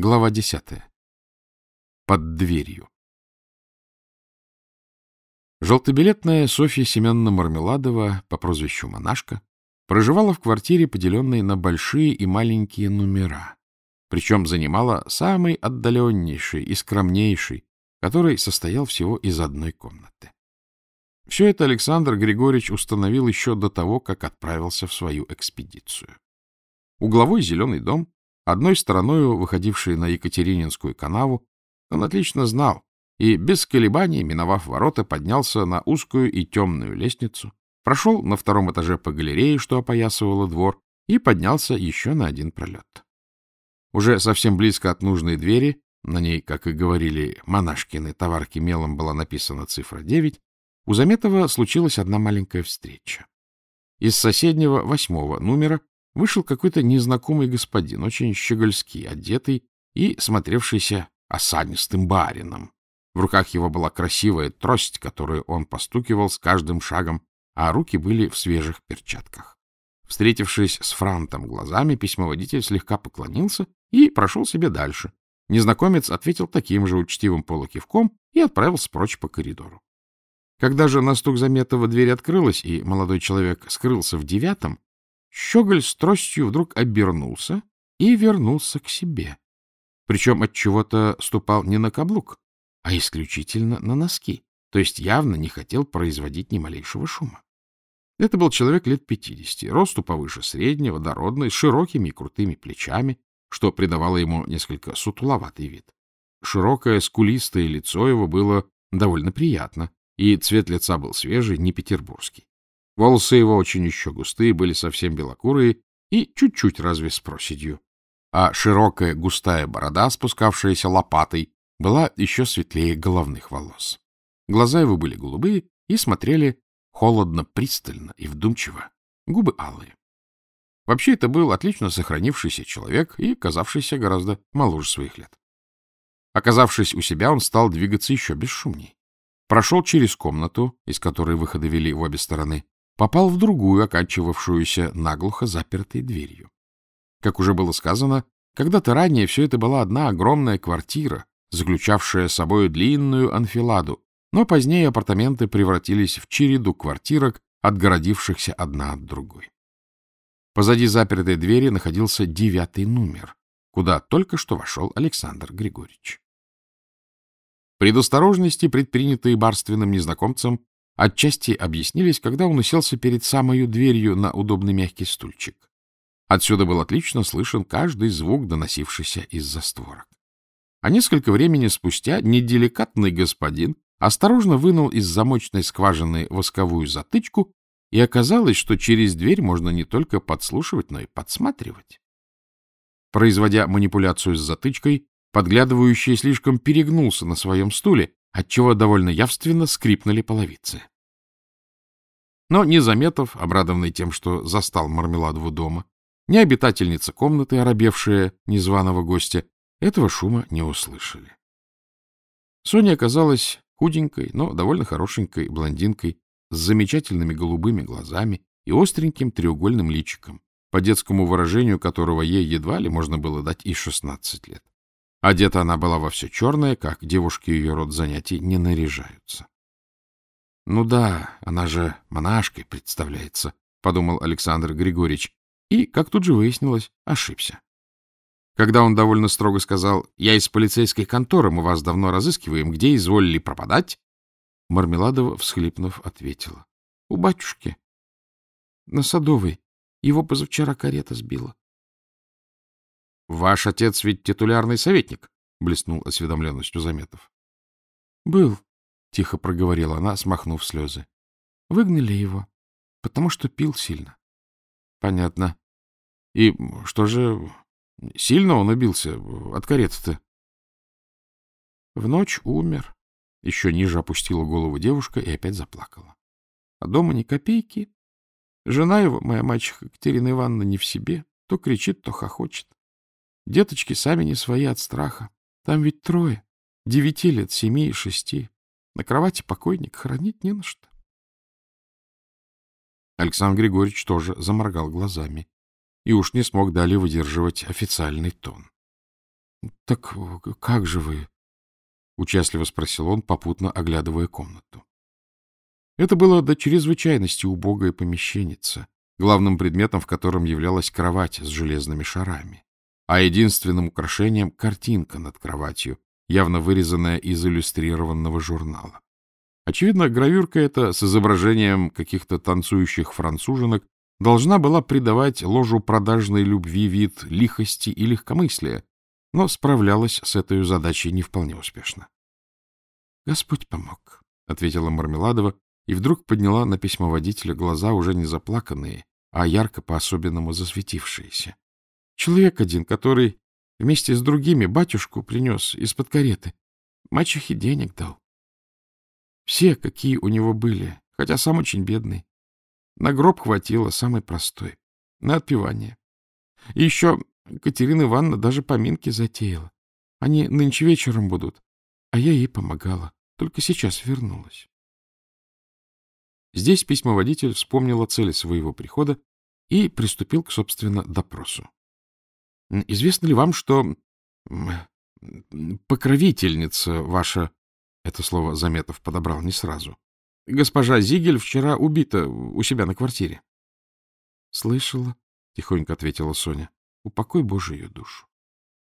Глава десятая. Под дверью. Желтобилетная Софья Семеновна Мармеладова по прозвищу Монашка проживала в квартире, поделенной на большие и маленькие номера, причем занимала самый отдаленнейший и скромнейший, который состоял всего из одной комнаты. Все это Александр Григорьевич установил еще до того, как отправился в свою экспедицию. Угловой зеленый дом Одной стороной, выходившей на Екатерининскую канаву, он отлично знал и, без колебаний, миновав ворота, поднялся на узкую и темную лестницу, прошел на втором этаже по галерее, что опоясывало двор, и поднялся еще на один пролет. Уже совсем близко от нужной двери, на ней, как и говорили монашкины товарки мелом была написана цифра 9, у Заметова случилась одна маленькая встреча. Из соседнего восьмого номера вышел какой-то незнакомый господин, очень щегольский, одетый и смотревшийся осанистым барином. В руках его была красивая трость, которую он постукивал с каждым шагом, а руки были в свежих перчатках. Встретившись с Франтом глазами, письмоводитель слегка поклонился и прошел себе дальше. Незнакомец ответил таким же учтивым полукивком и отправился прочь по коридору. Когда же на стук Заметова дверь открылась, и молодой человек скрылся в девятом, Щеголь с тростью вдруг обернулся и вернулся к себе. Причем от чего-то ступал не на каблук, а исключительно на носки, то есть явно не хотел производить ни малейшего шума. Это был человек лет пятидесяти, росту повыше среднего, дородный, с широкими и крутыми плечами, что придавало ему несколько сутуловатый вид. Широкое, скулистое лицо его было довольно приятно, и цвет лица был свежий, не петербургский. Волосы его очень еще густые, были совсем белокурые и чуть-чуть разве с проседью. А широкая густая борода, спускавшаяся лопатой, была еще светлее головных волос. Глаза его были голубые и смотрели холодно, пристально и вдумчиво, губы алые. Вообще это был отлично сохранившийся человек и казавшийся гораздо моложе своих лет. Оказавшись у себя, он стал двигаться еще бесшумней. Прошел через комнату, из которой выходы вели в обе стороны, попал в другую, оканчивавшуюся наглухо запертой дверью. Как уже было сказано, когда-то ранее все это была одна огромная квартира, заключавшая собой длинную анфиладу, но позднее апартаменты превратились в череду квартирок, отгородившихся одна от другой. Позади запертой двери находился девятый номер, куда только что вошел Александр Григорьевич. Предосторожности, предпринятые барственным незнакомцем, отчасти объяснились, когда он уселся перед самой дверью на удобный мягкий стульчик. Отсюда был отлично слышен каждый звук, доносившийся из-за створок. А несколько времени спустя неделикатный господин осторожно вынул из замочной скважины восковую затычку, и оказалось, что через дверь можно не только подслушивать, но и подсматривать. Производя манипуляцию с затычкой, подглядывающий слишком перегнулся на своем стуле отчего довольно явственно скрипнули половицы. Но ни Заметов, обрадованный тем, что застал Мармеладову дома, ни обитательница комнаты, оробевшая незваного гостя, этого шума не услышали. Соня оказалась худенькой, но довольно хорошенькой блондинкой с замечательными голубыми глазами и остреньким треугольным личиком, по детскому выражению которого ей едва ли можно было дать и шестнадцать лет. Одета она была во все черное, как девушки ее род занятий не наряжаются. — Ну да, она же монашкой представляется, — подумал Александр Григорьевич, и, как тут же выяснилось, ошибся. Когда он довольно строго сказал, «Я из полицейской конторы, мы вас давно разыскиваем, где изволили пропадать?» Мармеладова, всхлипнув, ответила. — У батюшки. На Садовой. Его позавчера карета сбила. — Ваш отец ведь титулярный советник, — блеснул осведомленностью Заметов. — Был, — тихо проговорила она, смахнув слезы. — Выгнали его, потому что пил сильно. — Понятно. И что же, сильно он убился от кареты-то? В ночь умер. Еще ниже опустила голову девушка и опять заплакала. А дома ни копейки. Жена его, моя мачеха Екатерина Ивановна, не в себе. То кричит, то хохочет. Деточки сами не свои от страха. Там ведь трое. Девяти лет, семи и шести. На кровати покойник хранить не на что. Александр Григорьевич тоже заморгал глазами и уж не смог далее выдерживать официальный тон. — Так как же вы? — участливо спросил он, попутно оглядывая комнату. Это было до чрезвычайности убогое помещенница, главным предметом в котором являлась кровать с железными шарами, а единственным украшением — картинка над кроватью, явно вырезанная из иллюстрированного журнала. Очевидно, гравюрка эта с изображением каких-то танцующих француженок должна была придавать ложу продажной любви вид лихости и легкомыслия, но справлялась с этой задачей не вполне успешно. — Господь помог, — ответила Мармеладова, и вдруг подняла на письмоводителя глаза, уже не заплаканные, а ярко по-особенному засветившиеся. Человек один, который вместе с другими батюшку принес из-под кареты, мачехе денег дал. Все, какие у него были, хотя сам очень бедный. На гроб хватило, самый простой, на отпевание. И еще Катерина Ивановна даже поминки затеяла. Они нынче вечером будут, а я ей помогала, только сейчас вернулась. Здесь письмоводитель вспомнил о цели своего прихода и приступил к, собственно, допросу. — Известно ли вам, что покровительница ваша, это слово Заметов подобрал не сразу, госпожа Зигель вчера убита у себя на квартире? — Слышала, — тихонько ответила Соня. — Упокой Божию ее душу.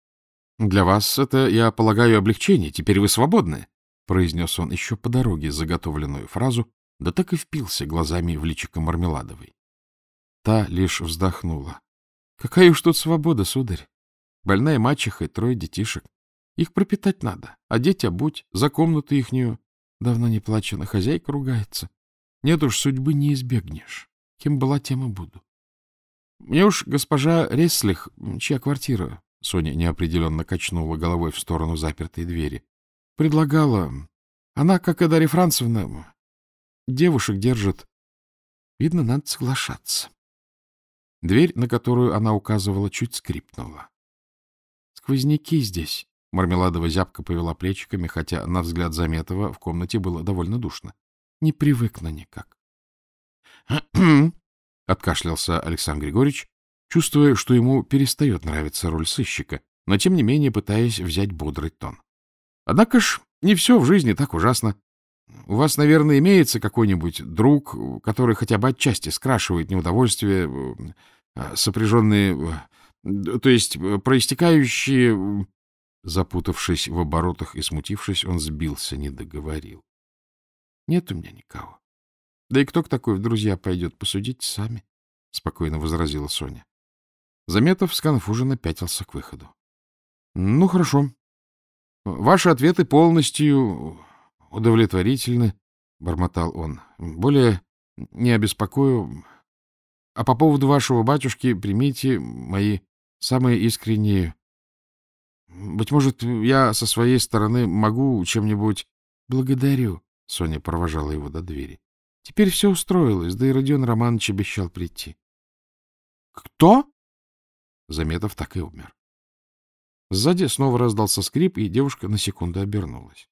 — Для вас это, я полагаю, облегчение. Теперь вы свободны, — произнес он еще по дороге заготовленную фразу, да так и впился глазами в личико Мармеладовой. Та лишь вздохнула. — Какая уж тут свобода, сударь! Больная мачеха и трое детишек. Их пропитать надо, а дети обуть, за комнату ихнюю. Давно не плачено, хозяйка ругается. Нет уж, судьбы не избегнешь. Кем была, тем и буду. Мне уж госпожа Реслих, чья квартира, Соня неопределенно качнула головой в сторону запертой двери, предлагала... Она, как и Дарья Францевна, Девушек держит. Видно, надо соглашаться. Дверь, на которую она указывала, чуть скрипнула. Сквозняки здесь. Мармеладова зябко повела плечиками, хотя, на взгляд Заметова, в комнате было довольно душно. Не привыкла никак. — откашлялся Александр Григорьевич, чувствуя, что ему перестает нравиться роль сыщика, но, тем не менее, пытаясь взять бодрый тон. Однако ж не все в жизни так ужасно. У вас, наверное, имеется какой-нибудь друг, который хотя бы отчасти скрашивает неудовольствие, э, сопряженные, э, то есть э, проистекающие... Запутавшись в оборотах и смутившись, он сбился, не договорил. — Нет у меня никого. Да и кто к такой в друзья пойдет, посудите сами, — спокойно возразила Соня. Заметов сконфуженно пятился к выходу. — Ну, хорошо. Ваши ответы полностью — Удовлетворительны, — бормотал он. — Более не обеспокою. А по поводу вашего батюшки примите мои самые искренние... Быть может, я со своей стороны могу чем-нибудь... — Благодарю, — Соня провожала его до двери. — Теперь все устроилось, да и Родион Романович обещал прийти. — Кто? Заметов так и умер. Сзади снова раздался скрип, и девушка на секунду обернулась.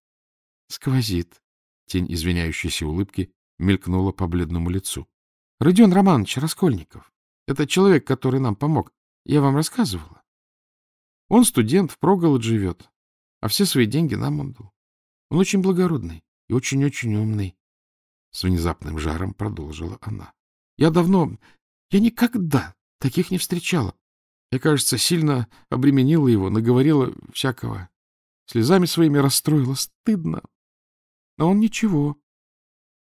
Сквозит. Тень извиняющейся улыбки мелькнула по бледному лицу. — Родион Романович Раскольников. Это человек, который нам помог. Я вам рассказывала. Он студент, в проголод живет, а все свои деньги нам отдал. Он очень благородный и очень-очень умный. С внезапным жаром продолжила она. Я давно, я никогда таких не встречала. Я, кажется, сильно обременила его, наговорила всякого. Слезами своими расстроила. Стыдно. Но он ничего.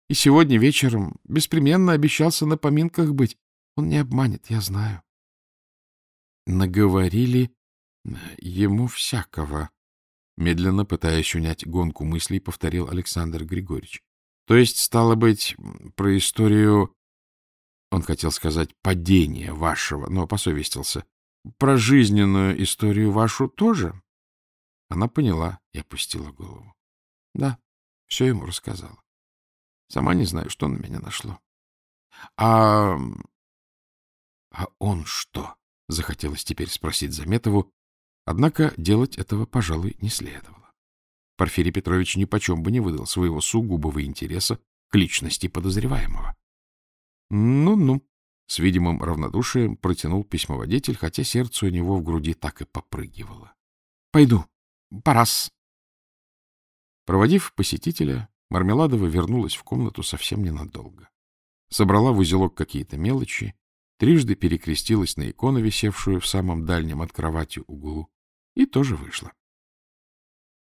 И сегодня вечером беспременно обещался на поминках быть. Он не обманет, я знаю. Наговорили ему всякого. Медленно, пытаясь унять гонку мыслей, повторил Александр Григорьевич. То есть, стало быть, про историю... Он хотел сказать «падение вашего», но посовестился. Про жизненную историю вашу тоже? Она поняла и опустила голову. Да, все ему рассказала. Сама не знаю, что на меня нашло. А... А он что? Захотелось теперь спросить Заметову, однако делать этого, пожалуй, не следовало. Порфирий Петрович нипочем бы не выдал своего сугубого интереса к личности подозреваемого. Ну-ну, с видимым равнодушием протянул письмоводитель, хотя сердце у него в груди так и попрыгивало. — Пойду. Пора-с. Проводив посетителя, Мармеладова вернулась в комнату совсем ненадолго. Собрала в узелок какие-то мелочи, трижды перекрестилась на икону, висевшую в самом дальнем от кровати углу, и тоже вышла.